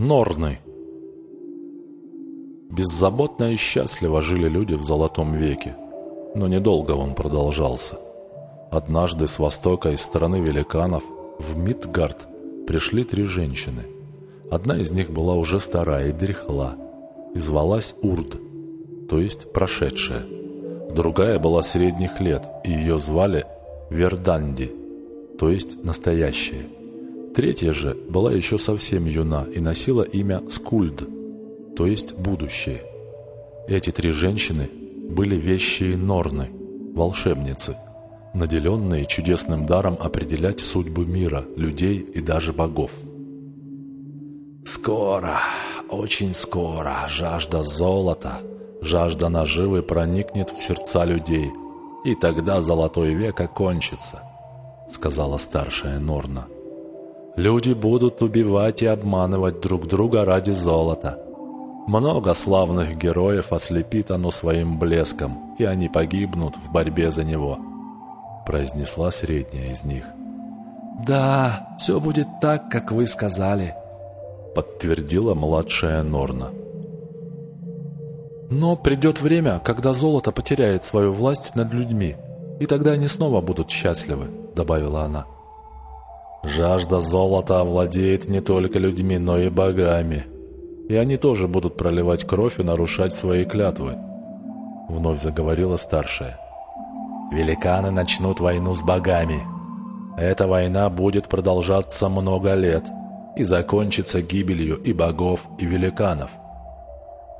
Норны. Беззаботно и счастливо жили люди в Золотом веке, но недолго он продолжался. Однажды с востока из страны великанов в Мидгард пришли три женщины. Одна из них была уже старая и дряхла, и звалась Урд, то есть прошедшая. Другая была средних лет, и ее звали Верданди, то есть настоящая. Третья же была еще совсем юна и носила имя Скульд, то есть будущее. Эти три женщины были вещие Норны, волшебницы, наделенные чудесным даром определять судьбы мира, людей и даже богов. Скоро, очень скоро жажда золота, жажда наживы проникнет в сердца людей, и тогда золотой век окончится, сказала старшая Норна. Люди будут убивать и обманывать друг друга ради золота. Много славных героев ослепит оно своим блеском, и они погибнут в борьбе за него», – произнесла средняя из них. «Да, все будет так, как вы сказали», – подтвердила младшая Норна. «Но придет время, когда золото потеряет свою власть над людьми, и тогда они снова будут счастливы», – добавила она. Жажда золота овладеет не только людьми, но и богами. И они тоже будут проливать кровь и нарушать свои клятвы. Вновь заговорила старшая. Великаны начнут войну с богами. Эта война будет продолжаться много лет и закончится гибелью и богов, и великанов,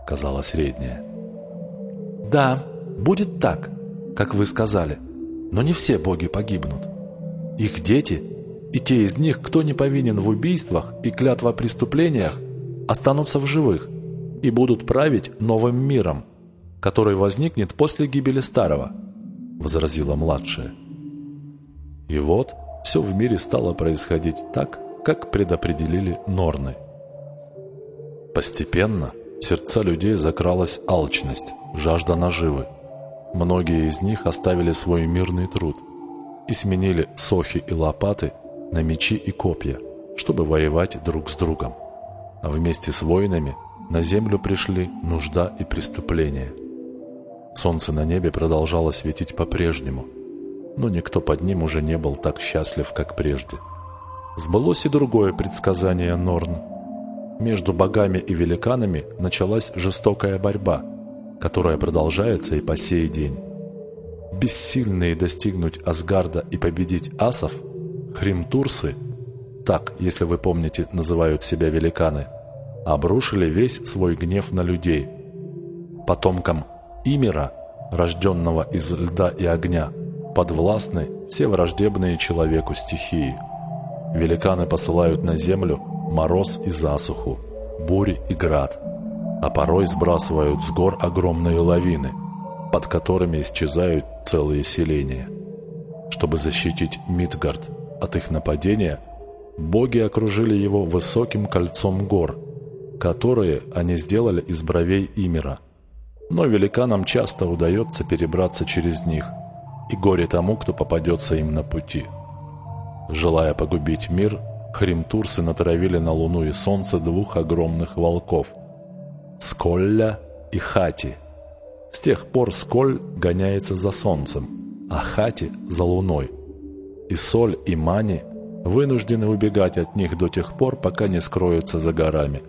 сказала средняя. Да, будет так, как вы сказали, но не все боги погибнут. Их дети и те из них, кто не повинен в убийствах и клятвопреступлениях, останутся в живых и будут править новым миром, который возникнет после гибели старого», — возразила младшая. И вот все в мире стало происходить так, как предопределили Норны. Постепенно в сердца людей закралась алчность, жажда наживы. Многие из них оставили свой мирный труд и сменили сохи и лопаты на мечи и копья, чтобы воевать друг с другом. А вместе с воинами на землю пришли нужда и преступления. Солнце на небе продолжало светить по-прежнему, но никто под ним уже не был так счастлив, как прежде. Сбылось и другое предсказание Норн. Между богами и великанами началась жестокая борьба, которая продолжается и по сей день. Бессильные достигнуть Асгарда и победить асов – Хримтурсы, так, если вы помните, называют себя великаны, обрушили весь свой гнев на людей. Потомкам Имера, рожденного из льда и огня, подвластны все враждебные человеку стихии. Великаны посылают на землю мороз и засуху, бури и град, а порой сбрасывают с гор огромные лавины, под которыми исчезают целые селения. Чтобы защитить Мидгард от их нападения, боги окружили его высоким кольцом гор, которые они сделали из бровей Имера. Но великанам часто удается перебраться через них, и горе тому, кто попадется им на пути. Желая погубить мир, хримтурсы натравили на луну и солнце двух огромных волков – Сколля и Хати. С тех пор Сколь гоняется за солнцем, а Хати – за луной – и Соль, и Мани вынуждены убегать от них до тех пор, пока не скроются за горами.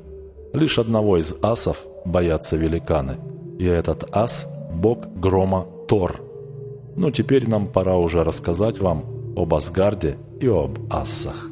Лишь одного из асов боятся великаны, и этот ас – бог грома Тор. Ну, теперь нам пора уже рассказать вам об Асгарде и об асах.